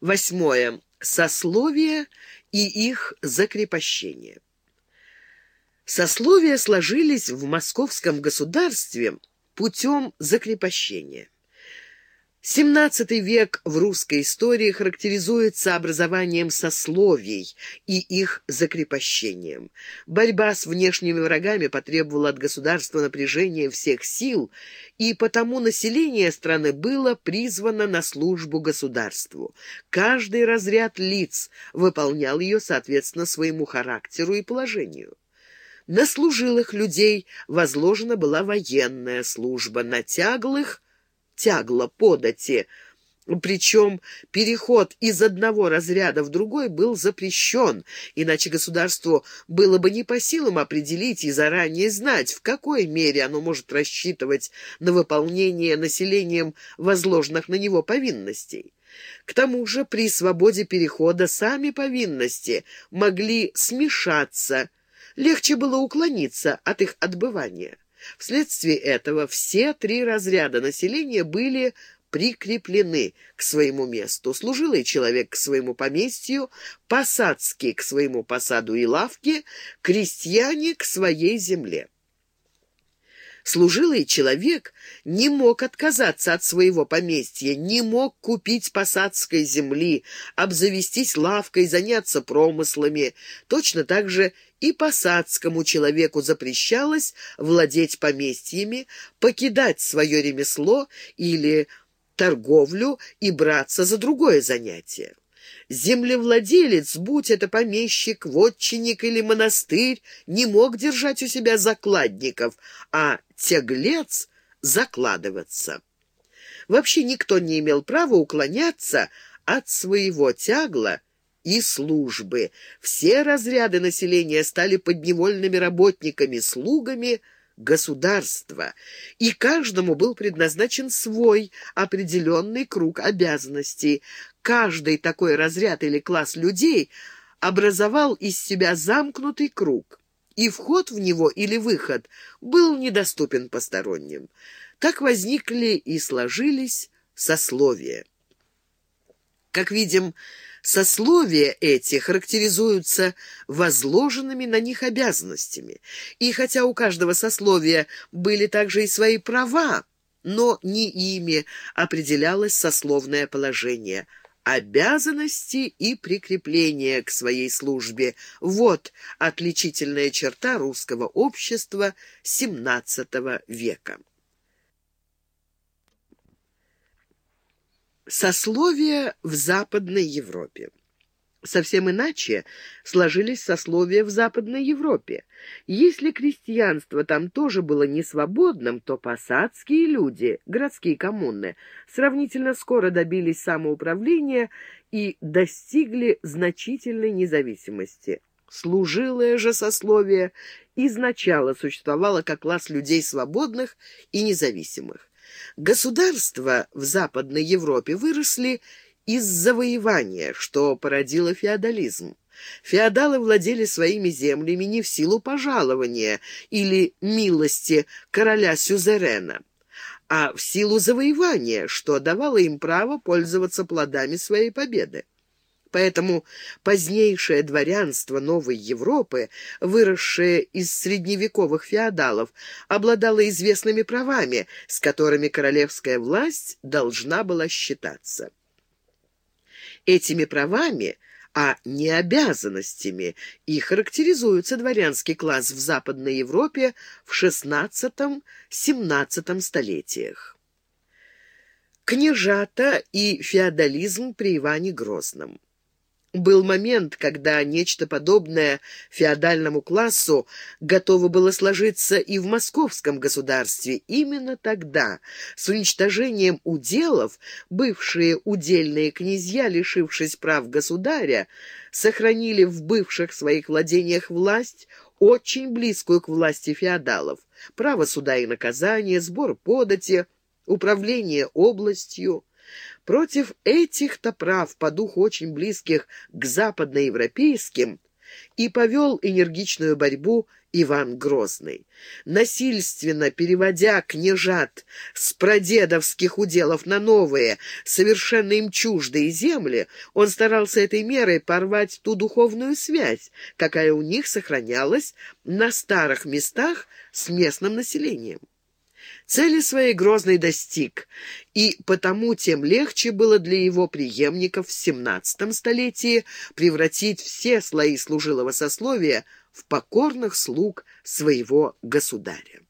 Восьмое. Сословия и их закрепощение. Сословия сложились в московском государстве путем закрепощения. XVII век в русской истории характеризуется образованием сословий и их закрепощением. Борьба с внешними врагами потребовала от государства напряжения всех сил, и потому население страны было призвано на службу государству. Каждый разряд лиц выполнял ее соответственно своему характеру и положению. На служилых людей возложена была военная служба, на тяглых – тягло подати. Причем переход из одного разряда в другой был запрещен, иначе государству было бы не по силам определить и заранее знать, в какой мере оно может рассчитывать на выполнение населением возложенных на него повинностей. К тому же при свободе перехода сами повинности могли смешаться, легче было уклониться от их отбывания. Вследствие этого все три разряда населения были прикреплены к своему месту. Служилый человек к своему поместью, посадский к своему посаду и лавке, крестьяне к своей земле. Служилый человек не мог отказаться от своего поместья, не мог купить посадской земли, обзавестись лавкой, заняться промыслами. Точно так же и посадскому человеку запрещалось владеть поместьями, покидать свое ремесло или торговлю и браться за другое занятие. Землевладелец, будь это помещик, вотчинник или монастырь, не мог держать у себя закладников, а тяглец — закладываться. Вообще никто не имел права уклоняться от своего тягла и службы. Все разряды населения стали подневольными работниками, слугами государства, и каждому был предназначен свой определенный круг обязанностей. Каждый такой разряд или класс людей образовал из себя замкнутый круг, и вход в него или выход был недоступен посторонним. Так возникли и сложились сословия. Как видим, Сословия эти характеризуются возложенными на них обязанностями. И хотя у каждого сословия были также и свои права, но не ими определялось сословное положение. Обязанности и прикрепления к своей службе – вот отличительная черта русского общества XVII века. Сословия в Западной Европе. Совсем иначе сложились сословия в Западной Европе. Если крестьянство там тоже было не свободным, то посадские люди, городские коммуны, сравнительно скоро добились самоуправления и достигли значительной независимости. Служилое же сословие изначало существовало как класс людей свободных и независимых. Государства в Западной Европе выросли из завоевания, что породило феодализм. Феодалы владели своими землями не в силу пожалования или милости короля-сюзерена, а в силу завоевания, что давало им право пользоваться плодами своей победы. Поэтому позднейшее дворянство Новой Европы, выросшее из средневековых феодалов, обладало известными правами, с которыми королевская власть должна была считаться. Этими правами а не обязанностями, и характеризуется дворянский класс в Западной Европе в XVI-XVII столетиях. Княжата и феодализм при Иване Грозном. Был момент, когда нечто подобное феодальному классу готово было сложиться и в московском государстве. Именно тогда, с уничтожением уделов, бывшие удельные князья, лишившись прав государя, сохранили в бывших своих владениях власть, очень близкую к власти феодалов, право суда и наказания, сбор подати, управление областью. Против этих-то прав, по духу очень близких к западноевропейским, и повел энергичную борьбу Иван Грозный. Насильственно переводя княжат с прадедовских уделов на новые, совершенно им чуждые земли, он старался этой мерой порвать ту духовную связь, какая у них сохранялась на старых местах с местным населением. Цели своей Грозный достиг, и потому тем легче было для его преемников в XVII столетии превратить все слои служилого сословия в покорных слуг своего государя.